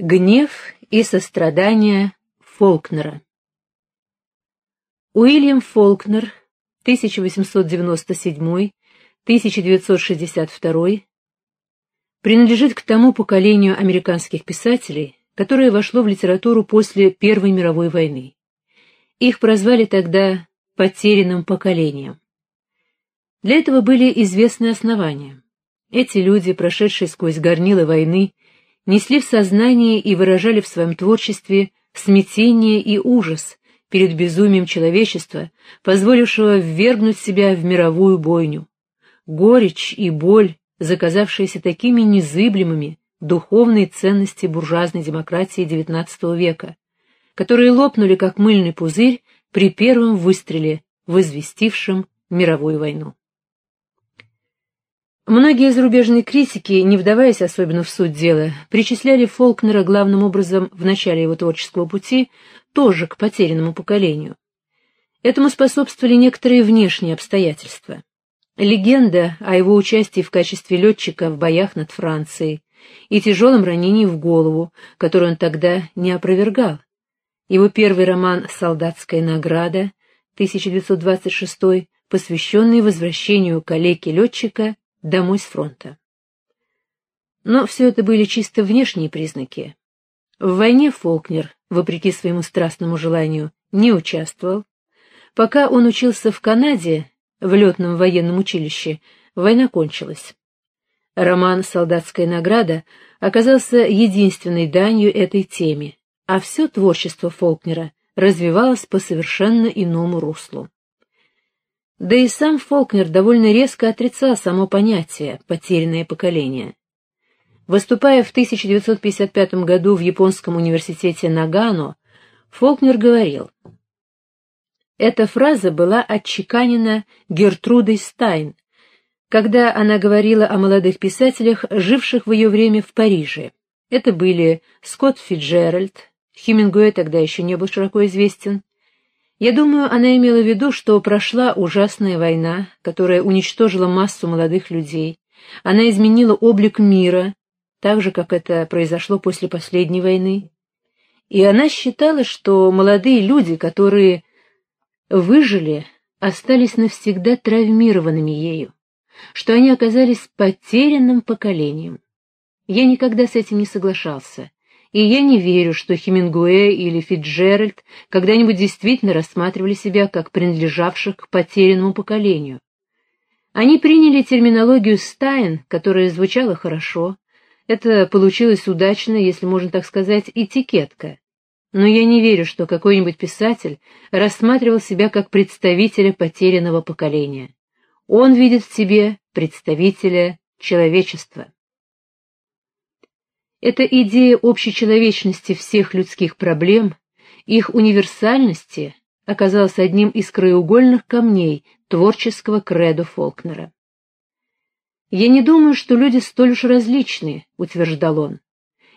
Гнев и сострадание Фолкнера Уильям Фолкнер, 1897-1962, принадлежит к тому поколению американских писателей, которое вошло в литературу после Первой мировой войны. Их прозвали тогда «потерянным поколением». Для этого были известны основания. Эти люди, прошедшие сквозь горнилы войны, несли в сознании и выражали в своем творчестве смятение и ужас перед безумием человечества, позволившего ввергнуть себя в мировую бойню. Горечь и боль, заказавшиеся такими незыблемыми, духовные ценности буржуазной демократии XIX века, которые лопнули как мыльный пузырь при первом выстреле, возвестившем мировую войну. Многие зарубежные критики, не вдаваясь особенно в суть дела, причисляли Фолкнера главным образом в начале его творческого пути тоже к потерянному поколению. Этому способствовали некоторые внешние обстоятельства. Легенда о его участии в качестве летчика в боях над Францией и тяжелом ранении в голову, которое он тогда не опровергал. Его первый роман «Солдатская награда» 1926, посвященный возвращению калеки-летчика домой с фронта. Но все это были чисто внешние признаки. В войне Фолкнер, вопреки своему страстному желанию, не участвовал. Пока он учился в Канаде, в летном военном училище, война кончилась. Роман «Солдатская награда» оказался единственной данью этой теме, а все творчество Фолкнера развивалось по совершенно иному руслу. Да и сам Фолкнер довольно резко отрицал само понятие «потерянное поколение». Выступая в 1955 году в Японском университете Нагано, Фолкнер говорил, эта фраза была отчеканена Гертрудой Стайн, когда она говорила о молодых писателях, живших в ее время в Париже. Это были Скотт Фиджеральд, Хемингуэй тогда еще не был широко известен, я думаю, она имела в виду, что прошла ужасная война, которая уничтожила массу молодых людей. Она изменила облик мира, так же, как это произошло после последней войны. И она считала, что молодые люди, которые выжили, остались навсегда травмированными ею, что они оказались потерянным поколением. Я никогда с этим не соглашался и я не верю, что Хемингуэй или Фитджеральд когда-нибудь действительно рассматривали себя как принадлежавших к потерянному поколению. Они приняли терминологию Стайн, которая звучала хорошо. Это получилось удачно, если можно так сказать, этикетка. Но я не верю, что какой-нибудь писатель рассматривал себя как представителя потерянного поколения. Он видит в себе представителя человечества. Эта идея общечеловечности всех людских проблем, их универсальности, оказалась одним из краеугольных камней творческого кредо Фолкнера. «Я не думаю, что люди столь уж различны», — утверждал он.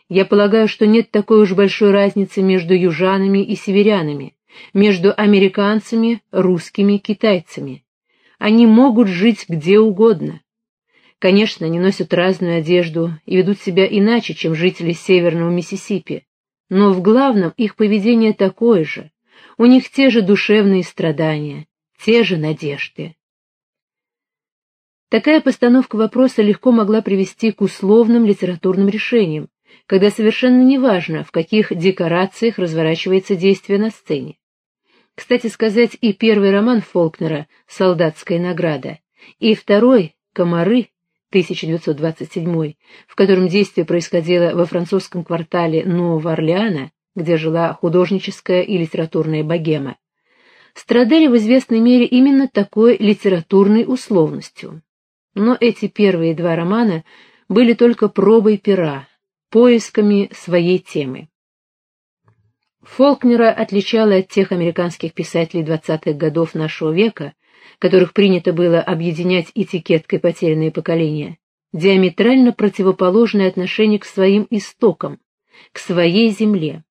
«Я полагаю, что нет такой уж большой разницы между южанами и северянами, между американцами, русскими, китайцами. Они могут жить где угодно. Конечно, они носят разную одежду и ведут себя иначе, чем жители северного Миссисипи, но в главном их поведение такое же, у них те же душевные страдания, те же надежды. Такая постановка вопроса легко могла привести к условным литературным решениям, когда совершенно неважно, в каких декорациях разворачивается действие на сцене. Кстати сказать, и первый роман Фолкнера «Солдатская награда», и второй «Комары» 1927, в котором действие происходило во французском квартале Нового Орлеана, где жила художническая и литературная богема, страдали в известной мере именно такой литературной условностью. Но эти первые два романа были только пробой пера, поисками своей темы. Фолкнера отличала от тех американских писателей 20-х годов нашего века, которых принято было объединять этикеткой «потерянное поколение», диаметрально противоположное отношение к своим истокам, к своей земле.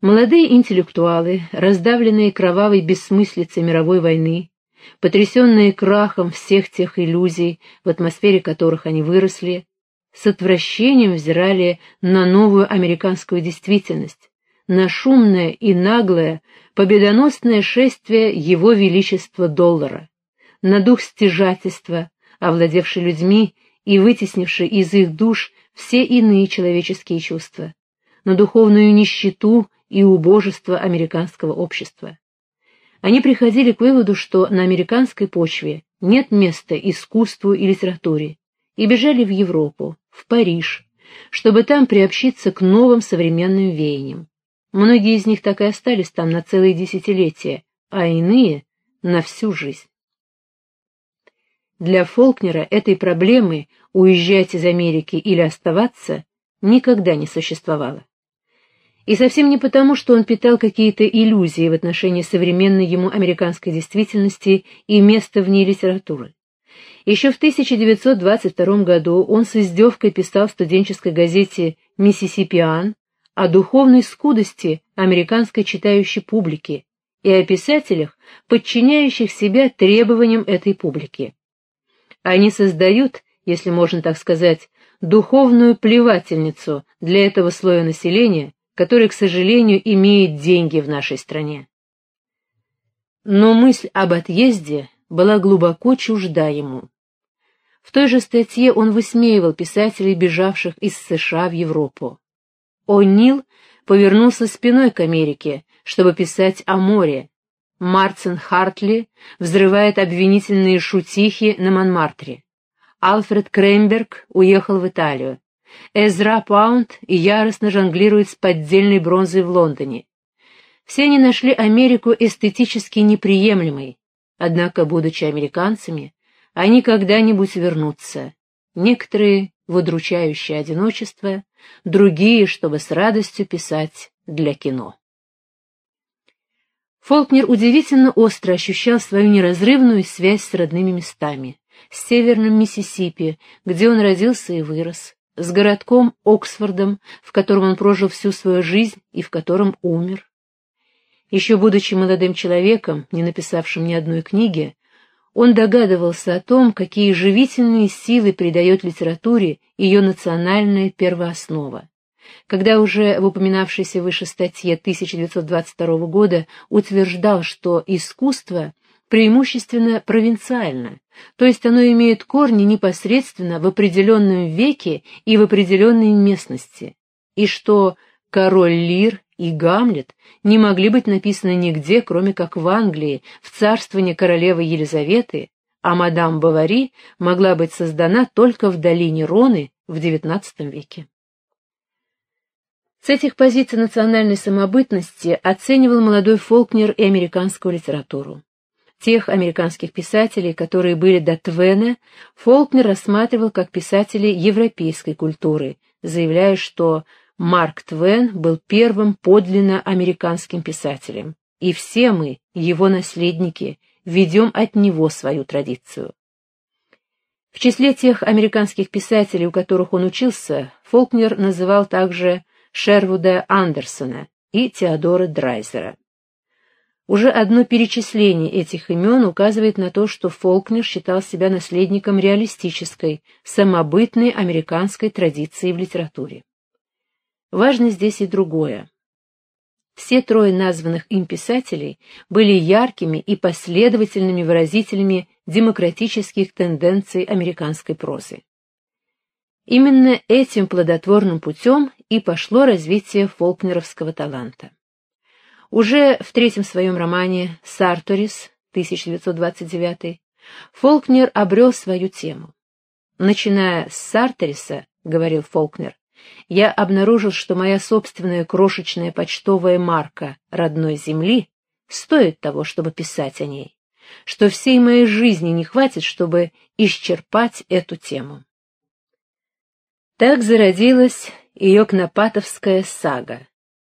Молодые интеллектуалы, раздавленные кровавой бессмыслицей мировой войны, потрясенные крахом всех тех иллюзий, в атмосфере которых они выросли, с отвращением взирали на новую американскую действительность, на шумное и наглое, победоносное шествие его величества доллара, на дух стяжательства, овладевший людьми и вытеснивший из их душ все иные человеческие чувства, на духовную нищету и убожество американского общества. Они приходили к выводу, что на американской почве нет места искусству и литературе, и бежали в Европу, в Париж, чтобы там приобщиться к новым современным веяниям. Многие из них так и остались там на целые десятилетия, а иные — на всю жизнь. Для Фолкнера этой проблемы «уезжать из Америки или оставаться» никогда не существовало. И совсем не потому, что он питал какие-то иллюзии в отношении современной ему американской действительности и места в ней литературы. Еще в 1922 году он с издевкой писал в студенческой газете «Миссисипиан» о духовной скудости американской читающей публики и о писателях, подчиняющих себя требованиям этой публики. Они создают, если можно так сказать, духовную плевательницу для этого слоя населения, который, к сожалению, имеет деньги в нашей стране. Но мысль об отъезде была глубоко чужда ему. В той же статье он высмеивал писателей, бежавших из США в Европу. О'Нил повернулся спиной к Америке, чтобы писать о море. Марцин Хартли взрывает обвинительные шутихи на Монмартре. Альфред Кремберг уехал в Италию. Эзра Паунд яростно жонглирует с поддельной бронзой в Лондоне. Все они нашли Америку эстетически неприемлемой, однако, будучи американцами, они когда-нибудь вернутся. Некоторые в удручающее одиночество, другие, чтобы с радостью писать для кино. Фолкнер удивительно остро ощущал свою неразрывную связь с родными местами, с северным Миссисипи, где он родился и вырос, с городком Оксфордом, в котором он прожил всю свою жизнь и в котором умер. Еще будучи молодым человеком, не написавшим ни одной книги, он догадывался о том, какие живительные силы придает литературе ее национальная первооснова. Когда уже в упоминавшейся выше статье 1922 года утверждал, что искусство преимущественно провинциально, то есть оно имеет корни непосредственно в определенном веке и в определенной местности, и что король Лир и Гамлет не могли быть написаны нигде, кроме как в Англии, в царствовании королевы Елизаветы, а мадам Бавари могла быть создана только в долине Роны в XIX веке. С этих позиций национальной самобытности оценивал молодой Фолкнер и американскую литературу. Тех американских писателей, которые были до Твена, Фолкнер рассматривал как писателей европейской культуры, заявляя, что Марк Твен был первым подлинно американским писателем, и все мы, его наследники, ведем от него свою традицию. В числе тех американских писателей, у которых он учился, Фолкнер называл также Шервуда Андерсона и Теодора Драйзера. Уже одно перечисление этих имен указывает на то, что Фолкнер считал себя наследником реалистической, самобытной американской традиции в литературе. Важно здесь и другое. Все трое названных им писателей были яркими и последовательными выразителями демократических тенденций американской прозы. Именно этим плодотворным путем и пошло развитие фолкнеровского таланта. Уже в третьем своем романе «Сарторис» 1929 Фолкнер обрел свою тему. «Начиная с Сарториса, — говорил Фолкнер, я обнаружил, что моя собственная крошечная почтовая марка родной земли стоит того, чтобы писать о ней, что всей моей жизни не хватит, чтобы исчерпать эту тему. Так зародилась Йокнопатовская сага,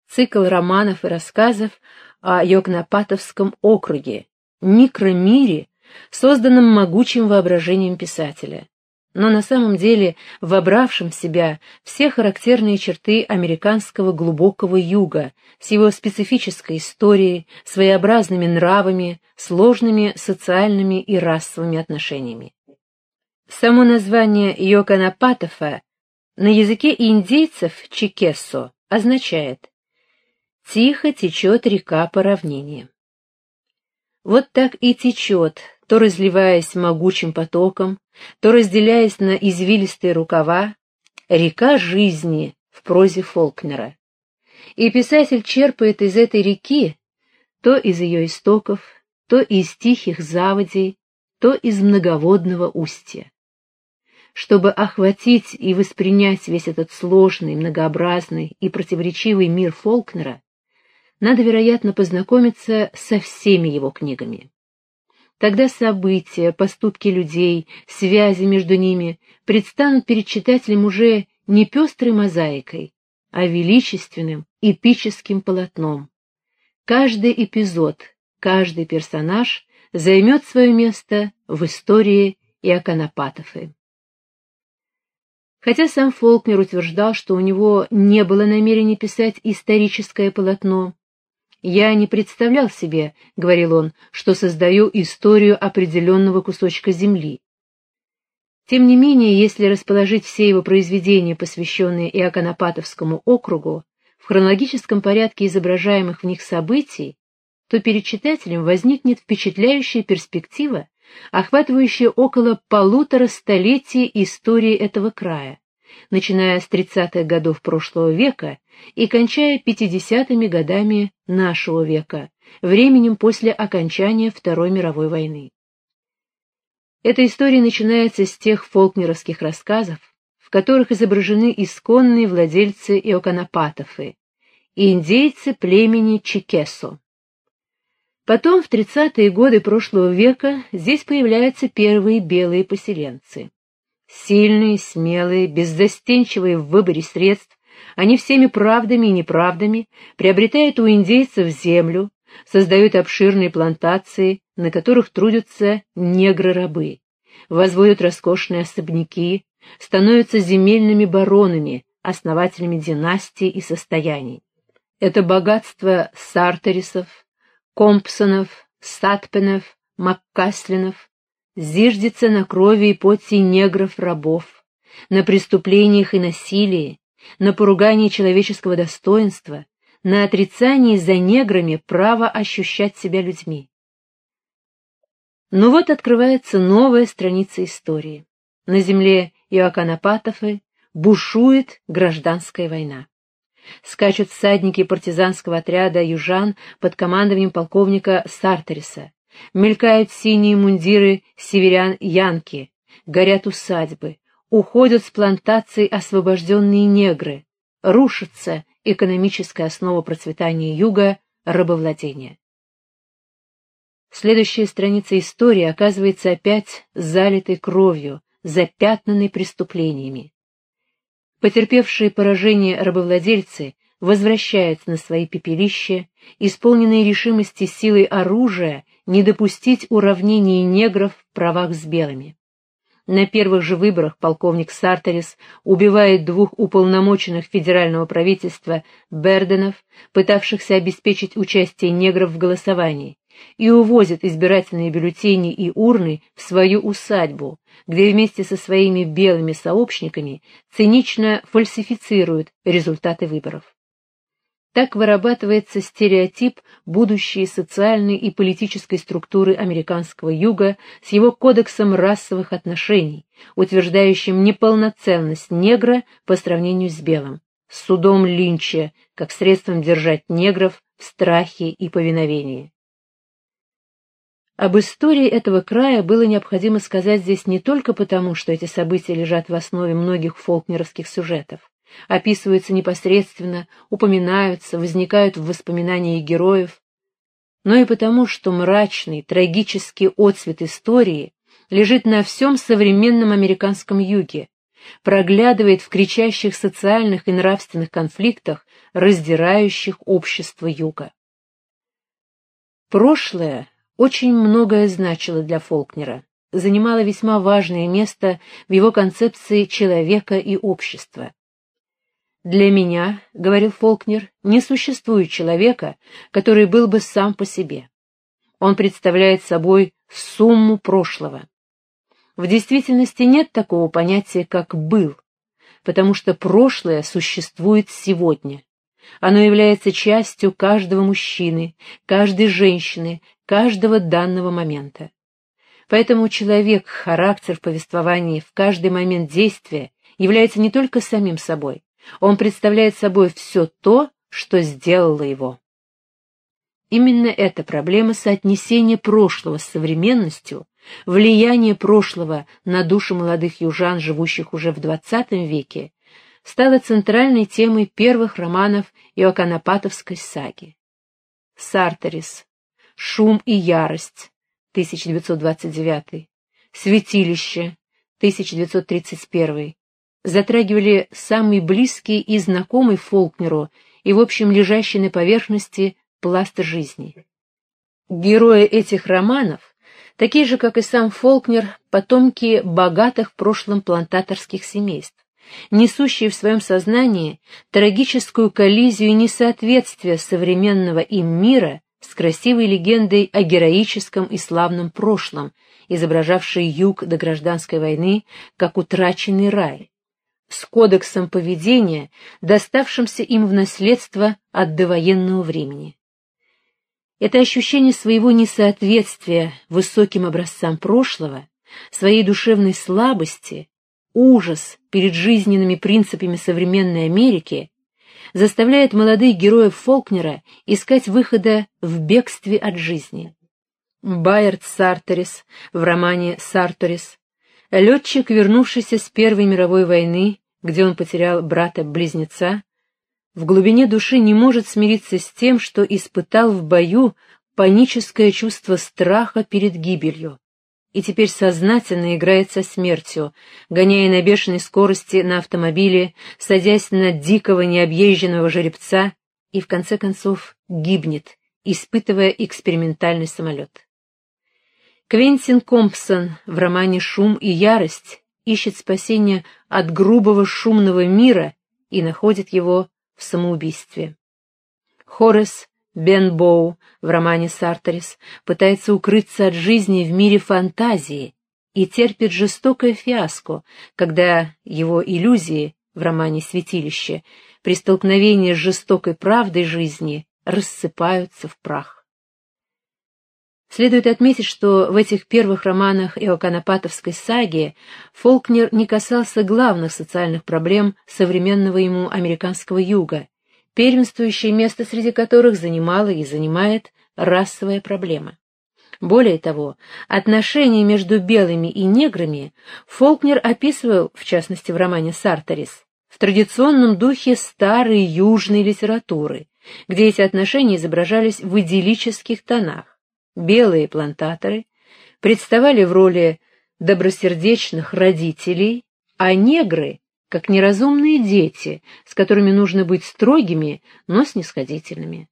цикл романов и рассказов о Йокнопатовском округе, микромире, созданном могучим воображением писателя, но на самом деле вобравшим в себя все характерные черты американского глубокого юга с его специфической историей, своеобразными нравами, сложными социальными и расовыми отношениями. Само название Йоканапатофа на языке индейцев чикессо означает «тихо течет река по равнине». Вот так и течет, то разливаясь могучим потоком, то разделяясь на извилистые рукава, река жизни в прозе Фолкнера. И писатель черпает из этой реки то из ее истоков, то из тихих заводей, то из многоводного устья. Чтобы охватить и воспринять весь этот сложный, многообразный и противоречивый мир Фолкнера, надо, вероятно, познакомиться со всеми его книгами. Тогда события, поступки людей, связи между ними предстанут перед читателем уже не пестрой мозаикой, а величественным, эпическим полотном. Каждый эпизод, каждый персонаж займет свое место в истории Иоконопатофы. Хотя сам Фолкнер утверждал, что у него не было намерения писать историческое полотно, «Я не представлял себе, — говорил он, — что создаю историю определенного кусочка земли. Тем не менее, если расположить все его произведения, посвященные Иоконопатовскому округу, в хронологическом порядке изображаемых в них событий, то перед читателем возникнет впечатляющая перспектива, охватывающая около полутора столетий истории этого края, начиная с 30-х годов прошлого века и кончая 50-ми годами нашего века, временем после окончания Второй мировой войны. Эта история начинается с тех фолкнеровских рассказов, в которых изображены исконные владельцы Иоконопатофы индейцы племени Чикесо. Потом, в 30-е годы прошлого века, здесь появляются первые белые поселенцы. Сильные, смелые, беззастенчивые в выборе средств, они всеми правдами и неправдами приобретают у индейцев землю, создают обширные плантации, на которых трудятся негры-рабы, возводят роскошные особняки, становятся земельными баронами, основателями династий и состояний. Это богатство Сартерисов, Компсонов, Сатпенов, Маккаслинов зиждется на крови и поте негров-рабов, на преступлениях и насилии, на поругании человеческого достоинства, на отрицании за неграми права ощущать себя людьми. Но вот открывается новая страница истории. На земле Иоаканопатофы бушует гражданская война. Скачут всадники партизанского отряда южан под командованием полковника Сартериса. Мелькают синие мундиры северян Янки, горят усадьбы, уходят с плантаций освобожденные негры, рушится экономическая основа процветания юга — рабовладения. Следующая страница истории оказывается опять залитой кровью, запятнанной преступлениями. Потерпевшие поражение рабовладельцы возвращаются на свои пепелища, исполненные решимости силой оружия не допустить уравнения негров в правах с белыми. На первых же выборах полковник Сартерис убивает двух уполномоченных федерального правительства Берденов, пытавшихся обеспечить участие негров в голосовании, и увозит избирательные бюллетени и урны в свою усадьбу, где вместе со своими белыми сообщниками цинично фальсифицирует результаты выборов. Так вырабатывается стереотип будущей социальной и политической структуры американского юга с его кодексом расовых отношений, утверждающим неполноценность негра по сравнению с белым, с судом Линча, как средством держать негров в страхе и повиновении. Об истории этого края было необходимо сказать здесь не только потому, что эти события лежат в основе многих фолкнеровских сюжетов, описываются непосредственно, упоминаются, возникают в воспоминании героев, но и потому, что мрачный, трагический отцвет истории лежит на всем современном американском юге, проглядывает в кричащих социальных и нравственных конфликтах, раздирающих общество юга. Прошлое очень многое значило для Фолкнера, занимало весьма важное место в его концепции человека и общества. «Для меня, — говорил Фолкнер, — не существует человека, который был бы сам по себе. Он представляет собой сумму прошлого. В действительности нет такого понятия, как «был». потому что прошлое существует сегодня. Оно является частью каждого мужчины, каждой женщины, каждого данного момента. Поэтому человек, характер в повествовании в каждый момент действия является не только самим собой, он представляет собой все то, что сделало его. Именно эта проблема соотнесения прошлого с современностью, влияние прошлого на души молодых южан, живущих уже в XX веке, стала центральной темой первых романов Иоканопатовской саги. Сарторис, «Шум и ярость», 1929, «Святилище», 1931, затрагивали самый близкий и знакомый Фолкнеру и, в общем, лежащий на поверхности пласт жизни. Герои этих романов, такие же, как и сам Фолкнер, потомки богатых в прошлом плантаторских семейств, несущие в своем сознании трагическую коллизию и несоответствие современного им мира с красивой легендой о героическом и славном прошлом, изображавшей юг до гражданской войны как утраченный рай, с кодексом поведения, доставшимся им в наследство от довоенного времени. Это ощущение своего несоответствия высоким образцам прошлого, своей душевной слабости, ужас перед жизненными принципами современной Америки заставляет молодых героев Фолкнера искать выхода в бегстве от жизни. Байерт Сарторис в романе «Сарторис» летчик, вернувшийся с Первой мировой войны, где он потерял брата-близнеца, в глубине души не может смириться с тем, что испытал в бою паническое чувство страха перед гибелью и теперь сознательно играет со смертью, гоняя на бешеной скорости на автомобиле, садясь на дикого необъезженного жеребца и, в конце концов, гибнет, испытывая экспериментальный самолет. Квентин Компсон в романе «Шум и ярость» ищет спасения от грубого шумного мира и находит его в самоубийстве. Хорес Бен Боу в романе «Сарторис» пытается укрыться от жизни в мире фантазии и терпит жестокое фиаско, когда его иллюзии в романе «Святилище» при столкновении с жестокой правдой жизни рассыпаются в прах. Следует отметить, что в этих первых романах Иоканопатовской саги Фолкнер не касался главных социальных проблем современного ему американского юга, первенствующее место среди которых занимала и занимает расовая проблема. Более того, отношения между белыми и неграми Фолкнер описывал, в частности в романе «Сарторис», в традиционном духе старой южной литературы, где эти отношения изображались в идиллических тонах. Белые плантаторы представали в роли добросердечных родителей, а негры как неразумные дети, с которыми нужно быть строгими, но снисходительными.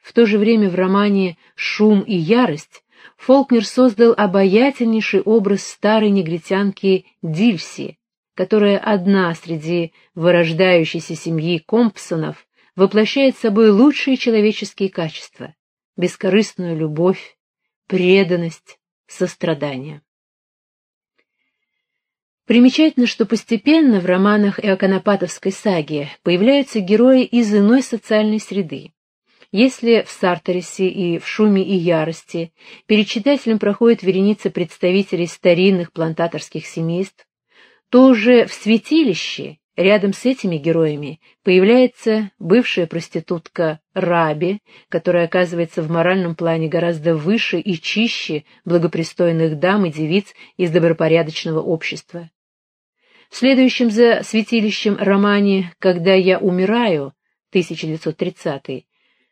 В то же время в романе «Шум и ярость» Фолкнер создал обаятельнейший образ старой негритянки Дильси, которая одна среди вырождающейся семьи Компсонов воплощает собой лучшие человеческие качества — бескорыстную любовь, преданность, сострадание. Примечательно, что постепенно в романах Иоканопатовской саги появляются герои из иной социальной среды. Если в Сарторисе и в «Шуме и ярости» перед читателем проходит вереница представителей старинных плантаторских семейств, то уже в «Святилище» рядом с этими героями появляется бывшая проститутка Раби, которая оказывается в моральном плане гораздо выше и чище благопристойных дам и девиц из добропорядочного общества. В следующем за святилищем романе «Когда я умираю» 1930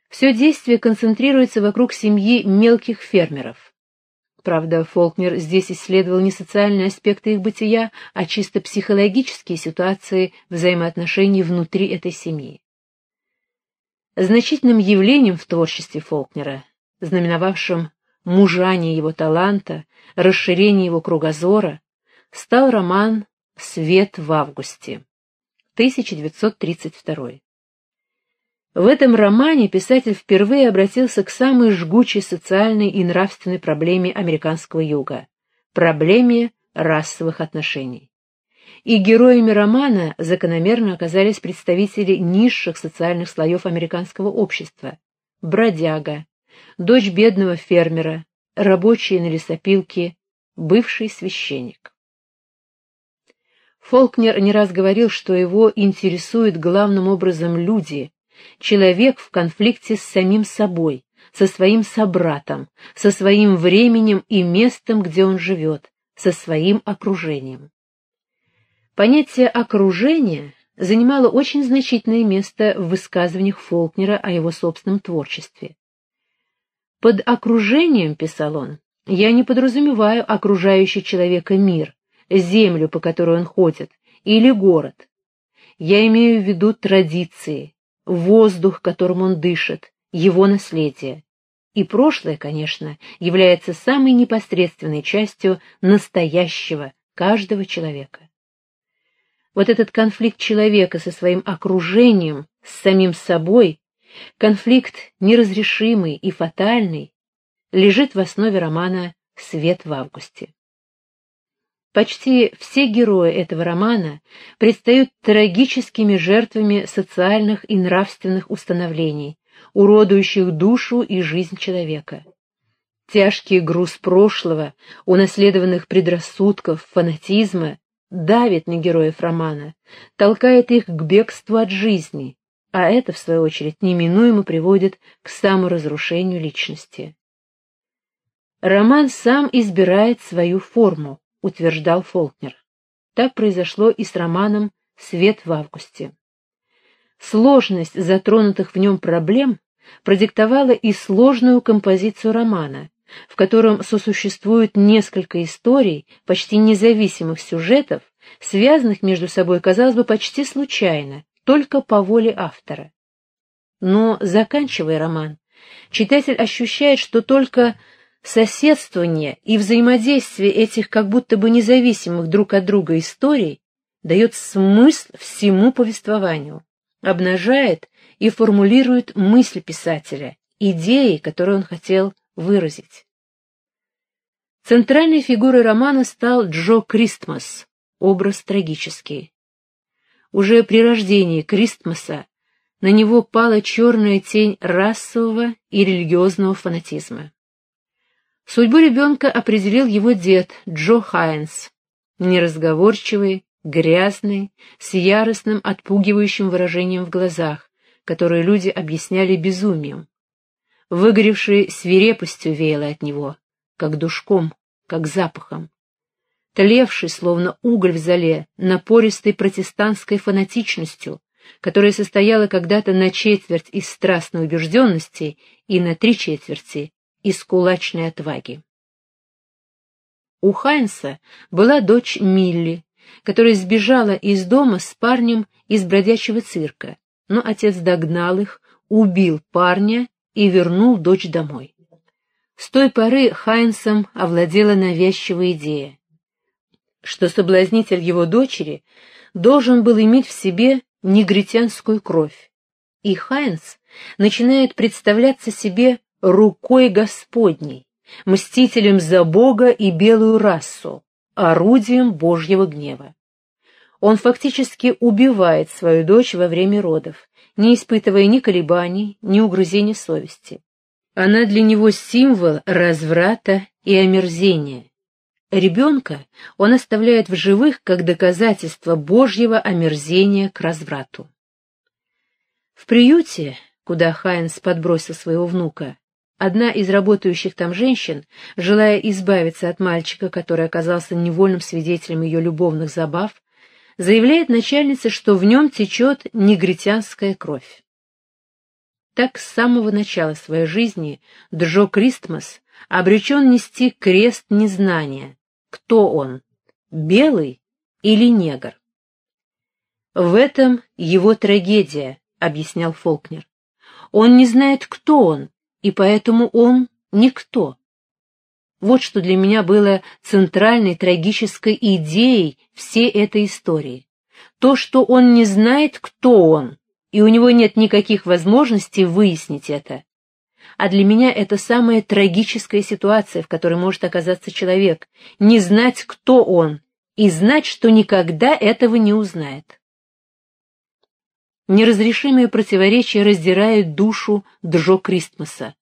все действие концентрируется вокруг семьи мелких фермеров. Правда, Фолкнер здесь исследовал не социальные аспекты их бытия, а чисто психологические ситуации взаимоотношений внутри этой семьи. Значительным явлением в творчестве Фолкнера, знаменовавшим мужание его таланта, расширение его кругозора, стал роман Свет в августе. 1932. В этом романе писатель впервые обратился к самой жгучей социальной и нравственной проблеме американского юга — проблеме расовых отношений. и героями романа закономерно оказались представители низших социальных слоев американского общества – бродяга, дочь бедного фермера, рабочие на лесопилке, бывший священник. Фолкнер не раз говорил, что его интересуют главным образом люди, человек в конфликте с самим собой, со своим собратом, со своим временем и местом, где он живет, со своим окружением. Понятие «окружение» занимало очень значительное место в высказываниях Фолкнера о его собственном творчестве. «Под окружением, — писал он, — я не подразумеваю окружающий человека мир, землю, по которой он ходит, или город. Я имею в виду традиции, воздух, которым он дышит, его наследие. И прошлое, конечно, является самой непосредственной частью настоящего каждого человека. Вот этот конфликт человека со своим окружением, с самим собой, конфликт неразрешимый и фатальный, лежит в основе романа «Свет в августе». Почти все герои этого романа предстают трагическими жертвами социальных и нравственных установлений, уродующих душу и жизнь человека. Тяжкий груз прошлого, унаследованных предрассудков, фанатизма, давит на героев романа, толкает их к бегству от жизни, а это, в свою очередь, неминуемо приводит к саморазрушению личности. Роман сам избирает свою форму, утверждал Фолкнер. Так произошло и с романом «Свет в августе». Сложность затронутых в нем проблем продиктовала и сложную композицию романа, в котором сосуществует несколько историй, почти независимых сюжетов, связанных между собой, казалось бы, почти случайно, только по воле автора. Но, заканчивая роман, читатель ощущает, что только Соседствование и взаимодействие этих как будто бы независимых друг от друга историй дает смысл всему повествованию, обнажает и формулирует мысль писателя, идеи, которые он хотел выразить. Центральной фигурой романа стал Джо Кристмас, образ трагический. Уже при рождении Кристмаса на него пала черная тень расового и религиозного фанатизма. Судьбу ребенка определил его дед Джо Хайнс, неразговорчивый, грязный, с яростным, отпугивающим выражением в глазах, которое люди объясняли безумием. Выгоревший свирепостью веяло от него, как душком, как запахом. Тлевший, словно уголь в зале, напористой протестантской фанатичностью, которая состояла когда-то на четверть из страстной убежденности и на три четверти из кулачной отваги. У Хайнса была дочь Милли, которая сбежала из дома с парнем из бродячего цирка, но отец догнал их, убил парня и вернул дочь домой. С той поры Хайнсом овладела навязчивая идея, что соблазнитель его дочери должен был иметь в себе негритянскую кровь, и Хайнс начинает представляться себе рукой Господней, мстителем за Бога и белую расу, орудием Божьего гнева. Он фактически убивает свою дочь во время родов, не испытывая ни колебаний, ни угрызений совести. Она для него символ разврата и омерзения. Ребенка он оставляет в живых как доказательство Божьего омерзения к разврату. В приюте, куда Хайнс подбросил своего внука, Одна из работающих там женщин, желая избавиться от мальчика, который оказался невольным свидетелем ее любовных забав, заявляет начальнице, что в нем течет негритянская кровь. Так с самого начала своей жизни Джо Кристмас обречен нести крест незнания. Кто он, белый или негр? В этом его трагедия, объяснял Фолкнер. Он не знает, кто он, и поэтому он никто. Вот что для меня было центральной трагической идеей всей этой истории. То, что он не знает, кто он, и у него нет никаких возможностей выяснить это. А для меня это самая трагическая ситуация, в которой может оказаться человек, не знать, кто он, и знать, что никогда этого не узнает. Неразрешимые противоречия раздирают душу Джо Кристмаса.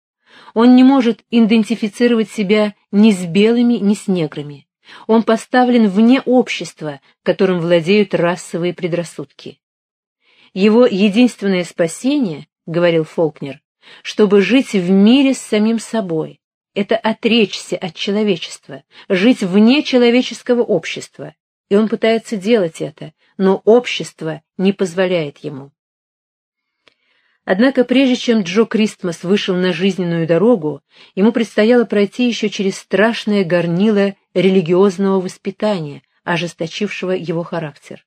Он не может идентифицировать себя ни с белыми, ни с неграми. Он поставлен вне общества, которым владеют расовые предрассудки. Его единственное спасение, говорил Фолкнер, чтобы жить в мире с самим собой, это отречься от человечества, жить вне человеческого общества, и он пытается делать это, но общество не позволяет ему. Однако прежде чем Джо Кристмас вышел на жизненную дорогу, ему предстояло пройти еще через страшное горнило религиозного воспитания, ожесточившего его характер.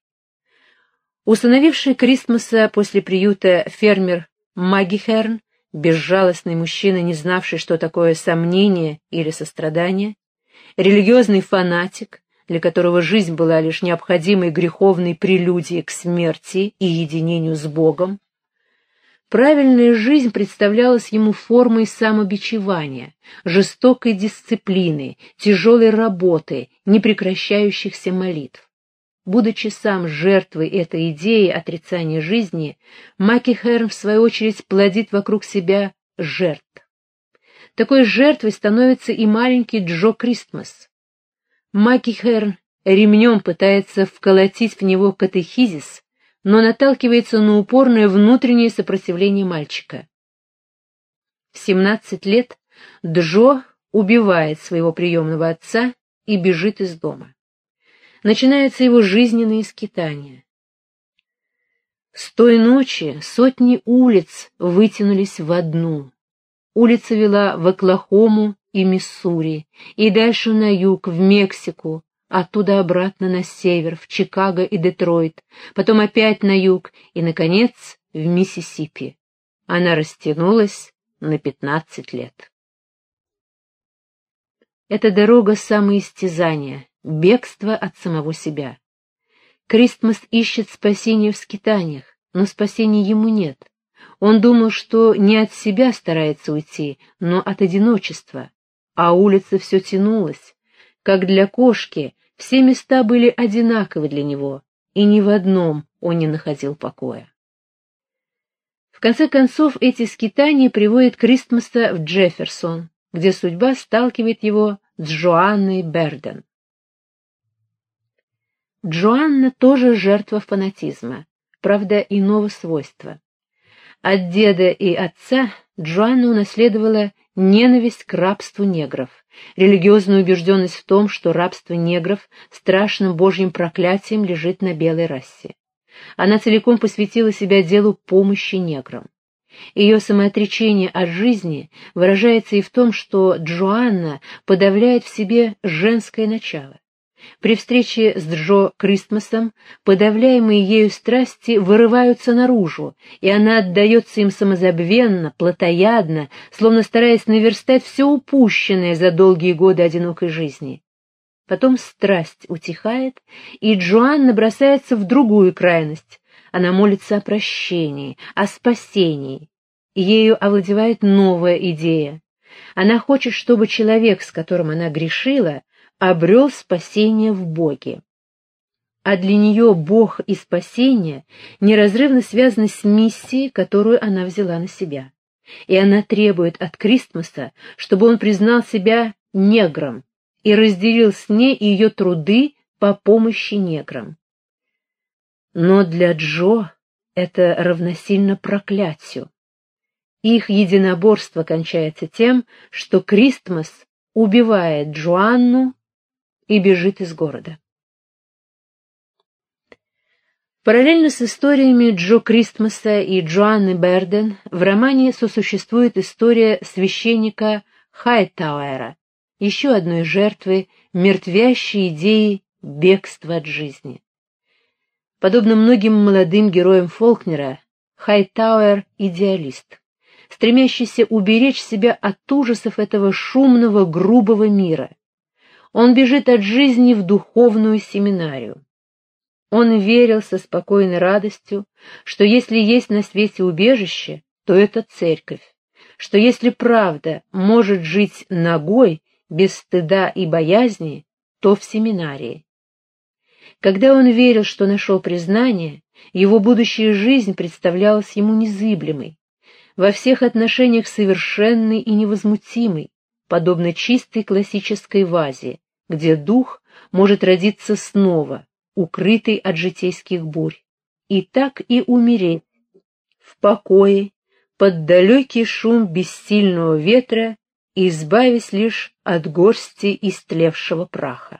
Установивший Кристмаса после приюта фермер Магихерн, безжалостный мужчина, не знавший, что такое сомнение или сострадание, религиозный фанатик, для которого жизнь была лишь необходимой греховной прелюдией к смерти и единению с Богом, Правильная жизнь представлялась ему формой самобичевания, жестокой дисциплины, тяжелой работы, непрекращающихся молитв. Будучи сам жертвой этой идеи отрицания жизни, Маки Херн, в свою очередь, плодит вокруг себя жертв. Такой жертвой становится и маленький Джо Кристмас. Маки Херн ремнем пытается вколотить в него катехизис, но наталкивается на упорное внутреннее сопротивление мальчика. В 17 лет Джо убивает своего приемного отца и бежит из дома. Начинаются его жизненные скитания. С той ночи сотни улиц вытянулись в одну. Улица вела в Оклахому и Миссури, и дальше на юг, в Мексику, оттуда обратно на север, в Чикаго и Детройт, потом опять на юг и, наконец, в Миссисипи. Она растянулась на пятнадцать лет. Это дорога самоистязания, бегство от самого себя. Кристмас ищет спасения в скитаниях, но спасения ему нет. Он думал, что не от себя старается уйти, но от одиночества, а улица все тянулась, как для кошки, все места были одинаковы для него, и ни в одном он не находил покоя. В конце концов, эти скитания приводят Кристмаса в Джефферсон, где судьба сталкивает его с Джоанной Берден. Джоанна тоже жертва фанатизма, правда, иного свойства. От деда и отца Джоанна унаследовала ненависть к рабству негров, религиозную убежденность в том, что рабство негров страшным божьим проклятием лежит на белой расе. Она целиком посвятила себя делу помощи неграм. Ее самоотречение от жизни выражается и в том, что Джоанна подавляет в себе женское начало. При встрече с Джо Кристмасом подавляемые ею страсти вырываются наружу, и она отдается им самозабвенно, плотоядно, словно стараясь наверстать все упущенное за долгие годы одинокой жизни. Потом страсть утихает, и Джоанна бросается в другую крайность. Она молится о прощении, о спасении. Ею овладевает новая идея. Она хочет, чтобы человек, с которым она грешила, обрел спасение в Боге. А для нее Бог и спасение неразрывно связаны с миссией, которую она взяла на себя. И она требует от Кристмаса, чтобы он признал себя негром и разделил с ней ее труды по помощи неграм. Но для Джо это равносильно проклятию. Их единоборство кончается тем, что Кристмас убивает Джоанну и бежит из города. Параллельно с историями Джо Кристмаса и Джоанны Берден в романе сосуществует история священника Хайтауэра, еще одной жертвы мертвящей идеи бегства от жизни. Подобно многим молодым героям Фолкнера, Хайтауэр — идеалист, стремящийся уберечь себя от ужасов этого шумного, грубого мира — он бежит от жизни в духовную семинарию. Он верил со спокойной радостью, что если есть на свете убежище, то это церковь, что если правда может жить ногой, без стыда и боязни, то в семинарии. Когда он верил, что нашел признание, его будущая жизнь представлялась ему незыблемой, во всех отношениях совершенной и невозмутимой, подобно чистой классической вазе, где дух может родиться снова, укрытый от житейских бурь, и так и умереть в покое, под далекий шум бессильного ветра, избавясь лишь от горсти истлевшего праха.